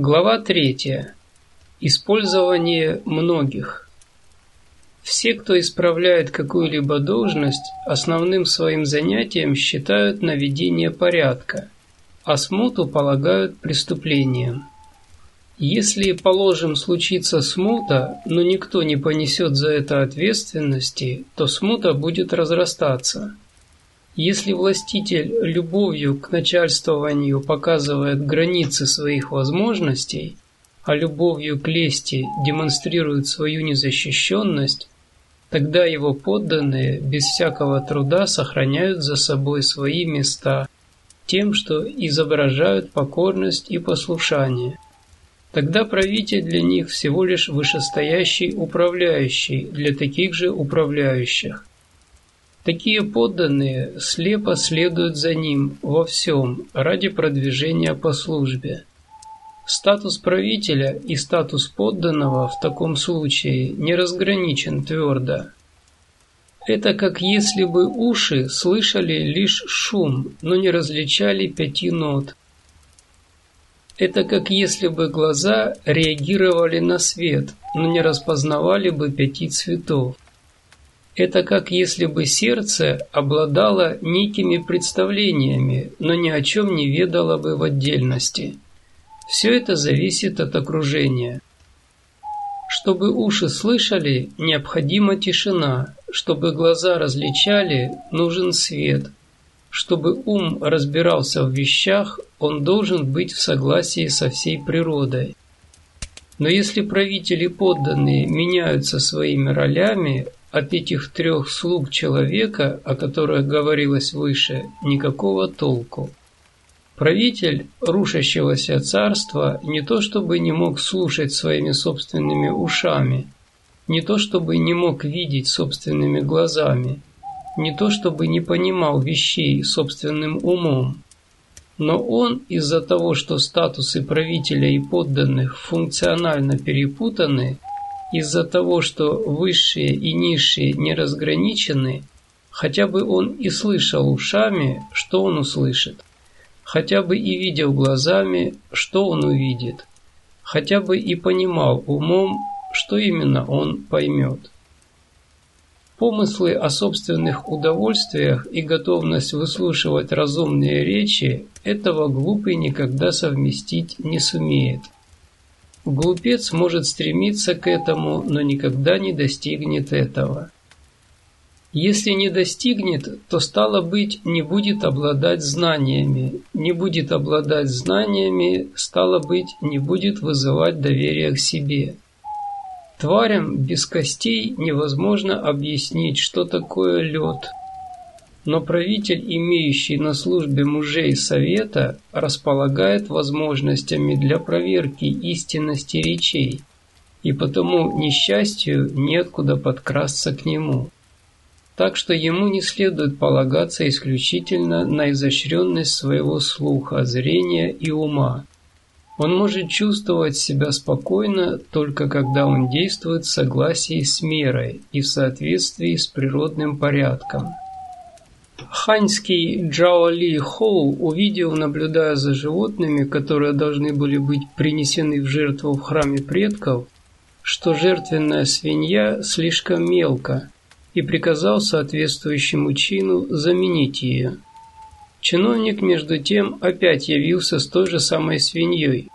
Глава 3. Использование многих. Все, кто исправляет какую-либо должность, основным своим занятием считают наведение порядка, а смуту полагают преступлением. Если, положим, случится смута, но никто не понесет за это ответственности, то смута будет разрастаться – если властитель любовью к начальствованию показывает границы своих возможностей, а любовью к лести демонстрирует свою незащищенность, тогда его подданные без всякого труда сохраняют за собой свои места тем, что изображают покорность и послушание. Тогда правитель для них всего лишь вышестоящий управляющий для таких же управляющих. Такие подданные слепо следуют за ним во всем ради продвижения по службе. Статус правителя и статус подданного в таком случае не разграничен твердо. Это как если бы уши слышали лишь шум, но не различали пяти нот. Это как если бы глаза реагировали на свет, но не распознавали бы пяти цветов. Это как если бы сердце обладало некими представлениями, но ни о чем не ведало бы в отдельности. Все это зависит от окружения. Чтобы уши слышали, необходима тишина. Чтобы глаза различали, нужен свет. Чтобы ум разбирался в вещах, он должен быть в согласии со всей природой. Но если правители подданные меняются своими ролями, от этих трех слуг человека, о которых говорилось выше, никакого толку. Правитель рушащегося царства не то чтобы не мог слушать своими собственными ушами, не то чтобы не мог видеть собственными глазами, не то чтобы не понимал вещей собственным умом, но он из-за того, что статусы правителя и подданных функционально перепутаны, из-за того, что высшие и низшие не разграничены, хотя бы он и слышал ушами, что он услышит, хотя бы и видел глазами, что он увидит, хотя бы и понимал умом, что именно он поймет. Помыслы о собственных удовольствиях и готовность выслушивать разумные речи этого глупый никогда совместить не сумеет – Глупец может стремиться к этому, но никогда не достигнет этого. Если не достигнет, то стало быть, не будет обладать знаниями. Не будет обладать знаниями, стало быть, не будет вызывать доверие к себе. Тварям без костей невозможно объяснить, что такое лед, но правитель, имеющий на службе мужей совета, располагает возможностями для проверки истинности речей, и потому несчастью неоткуда подкрасться к нему. Так что ему не следует полагаться исключительно на изощренность своего слуха, зрения и ума. Он может чувствовать себя спокойно только когда он действует в согласии с мерой и в соответствии с природным порядком. Ханьский Джао Ли Хоу увидел, наблюдая за животными, которые должны были быть принесены в жертву в храме предков, что жертвенная свинья слишком мелка, и приказал соответствующему чину заменить ее. Чиновник, между тем, опять явился с той же самой свиньей.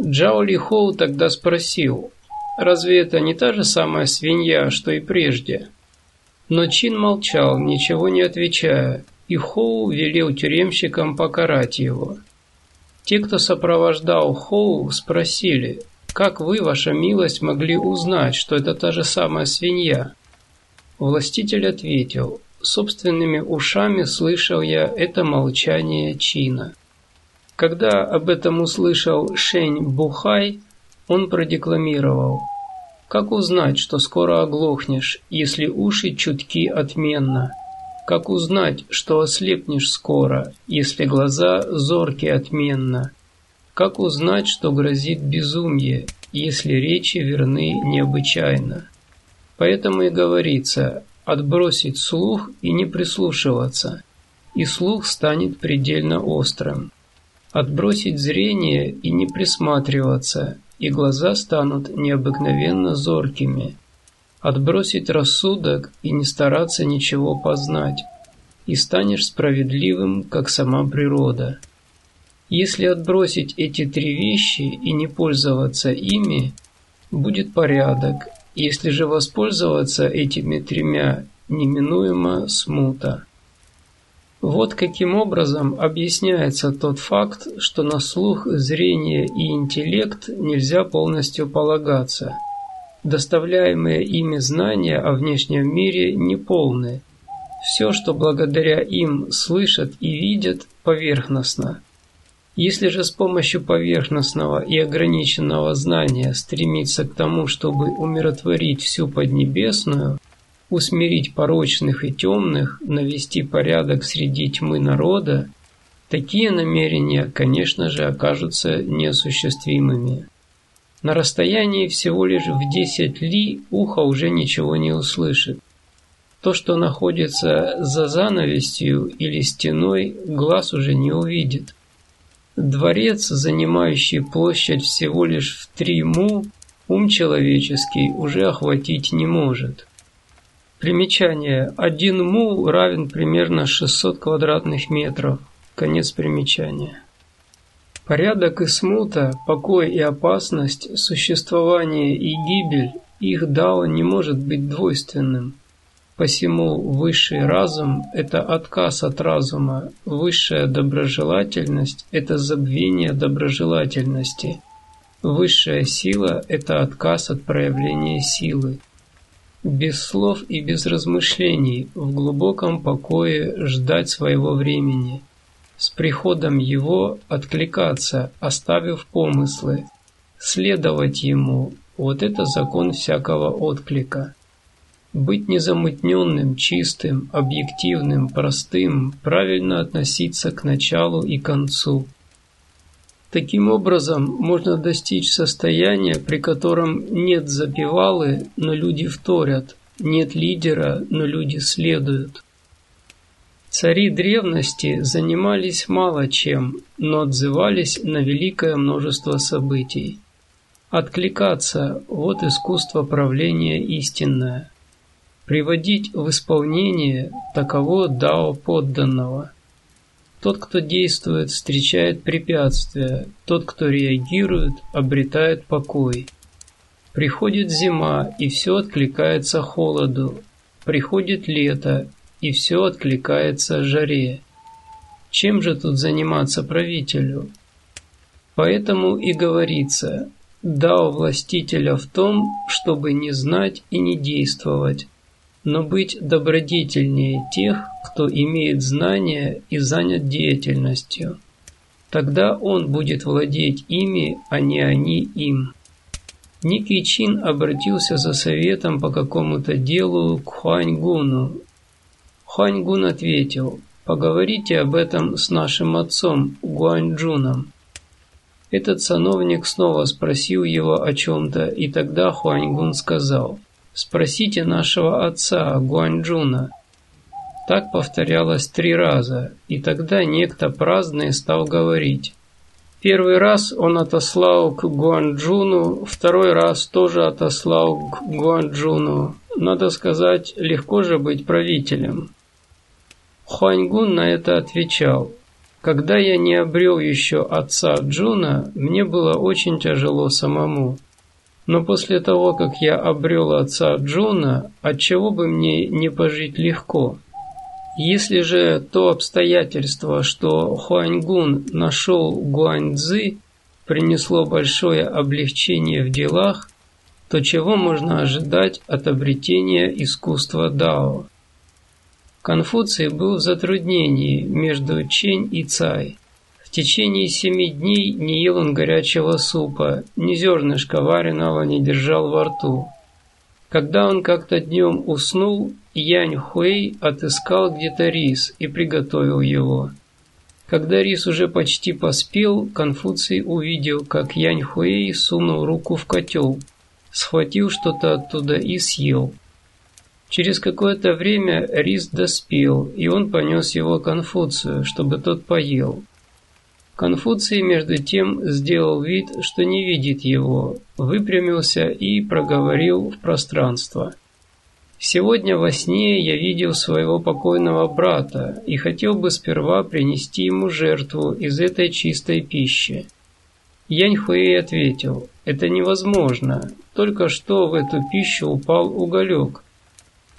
Джао Ли Хоу тогда спросил, «Разве это не та же самая свинья, что и прежде?» Но Чин молчал, ничего не отвечая, и Хоу велел тюремщикам покарать его. Те, кто сопровождал Хоу, спросили, «Как вы, ваша милость, могли узнать, что это та же самая свинья?» Властитель ответил, «Собственными ушами слышал я это молчание Чина». Когда об этом услышал Шень Бухай, он продекламировал – как узнать, что скоро оглохнешь, если уши чутки отменно? Как узнать, что ослепнешь скоро, если глаза зорки отменно? Как узнать, что грозит безумие, если речи верны необычайно? Поэтому и говорится, отбросить слух и не прислушиваться, и слух станет предельно острым. Отбросить зрение и не присматриваться, и глаза станут необыкновенно зоркими. Отбросить рассудок и не стараться ничего познать, и станешь справедливым, как сама природа. Если отбросить эти три вещи и не пользоваться ими, будет порядок, если же воспользоваться этими тремя, неминуемо смута. Вот каким образом объясняется тот факт, что на слух, зрение и интеллект нельзя полностью полагаться. Доставляемые ими знания о внешнем мире неполны. Все, что благодаря им слышат и видят, поверхностно. Если же с помощью поверхностного и ограниченного знания стремиться к тому, чтобы умиротворить всю Поднебесную – усмирить порочных и темных, навести порядок среди тьмы народа, такие намерения, конечно же, окажутся неосуществимыми. На расстоянии всего лишь в 10 ли ухо уже ничего не услышит. То, что находится за занавесью или стеной, глаз уже не увидит. Дворец, занимающий площадь всего лишь в три му, ум человеческий уже охватить не может. Примечание. Один му равен примерно 600 квадратных метров. Конец примечания. Порядок и смута, покой и опасность, существование и гибель, их дао не может быть двойственным. Посему высший разум – это отказ от разума, высшая доброжелательность – это забвение доброжелательности, высшая сила – это отказ от проявления силы. Без слов и без размышлений, в глубоком покое ждать своего времени. С приходом его откликаться, оставив помыслы. Следовать ему – вот это закон всякого отклика. Быть незамутненным, чистым, объективным, простым, правильно относиться к началу и концу – Таким образом, можно достичь состояния, при котором нет запевалы, но люди вторят, нет лидера, но люди следуют. Цари древности занимались мало чем, но отзывались на великое множество событий. Откликаться – вот искусство правления истинное. Приводить в исполнение – таково дао подданного – тот, кто действует, встречает препятствия, тот, кто реагирует, обретает покой. Приходит зима, и все откликается холоду. Приходит лето, и все откликается жаре. Чем же тут заниматься правителю? Поэтому и говорится, да у властителя в том, чтобы не знать и не действовать, но быть добродетельнее тех, кто имеет знания и занят деятельностью. Тогда он будет владеть ими, а не они им. Некий Чин обратился за советом по какому-то делу к Хуаньгуну. Хуаньгун ответил, «Поговорите об этом с нашим отцом Гуаньчжуном». Этот сановник снова спросил его о чем-то, и тогда Хуаньгун сказал – Спросите нашего отца Гуанчжуна. Так повторялось три раза, и тогда некто праздный стал говорить. Первый раз он отослал к Гуанчжуну, второй раз тоже отослал к Гуанчжуну. Надо сказать, легко же быть правителем. Хуаньгун на это отвечал. Когда я не обрел еще отца Джуна, мне было очень тяжело самому. Но после того, как я обрел отца Джона, отчего бы мне не пожить легко? Если же то обстоятельство, что Хуаньгун нашел Гуаньцзы, принесло большое облегчение в делах, то чего можно ожидать от обретения искусства Дао? Конфуций был в затруднении между Чень и Цай течение семи дней не ел он горячего супа, ни зернышка вареного не держал во рту. Когда он как-то днем уснул, Янь Хуэй отыскал где-то рис и приготовил его. Когда рис уже почти поспел, Конфуций увидел, как Янь Хуэй сунул руку в котел, схватил что-то оттуда и съел. Через какое-то время рис доспел, и он понес его Конфуцию, чтобы тот поел. Конфуций, между тем, сделал вид, что не видит его, выпрямился и проговорил в пространство. «Сегодня во сне я видел своего покойного брата и хотел бы сперва принести ему жертву из этой чистой пищи». Янь Хуэй ответил, «Это невозможно, только что в эту пищу упал уголек.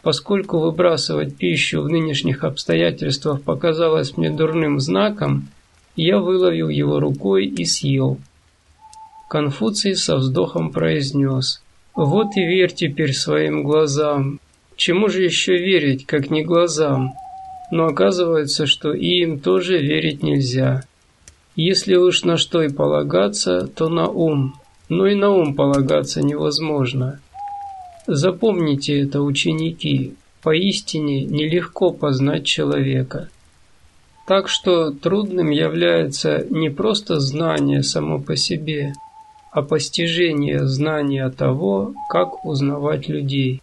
Поскольку выбрасывать пищу в нынешних обстоятельствах показалось мне дурным знаком, я выловил его рукой и съел. Конфуций со вздохом произнес, «Вот и верь теперь своим глазам. Чему же еще верить, как не глазам? Но оказывается, что и им тоже верить нельзя. Если уж на что и полагаться, то на ум, но и на ум полагаться невозможно. Запомните это, ученики, поистине нелегко познать человека. Так что трудным является не просто знание само по себе, а постижение знания того, как узнавать людей.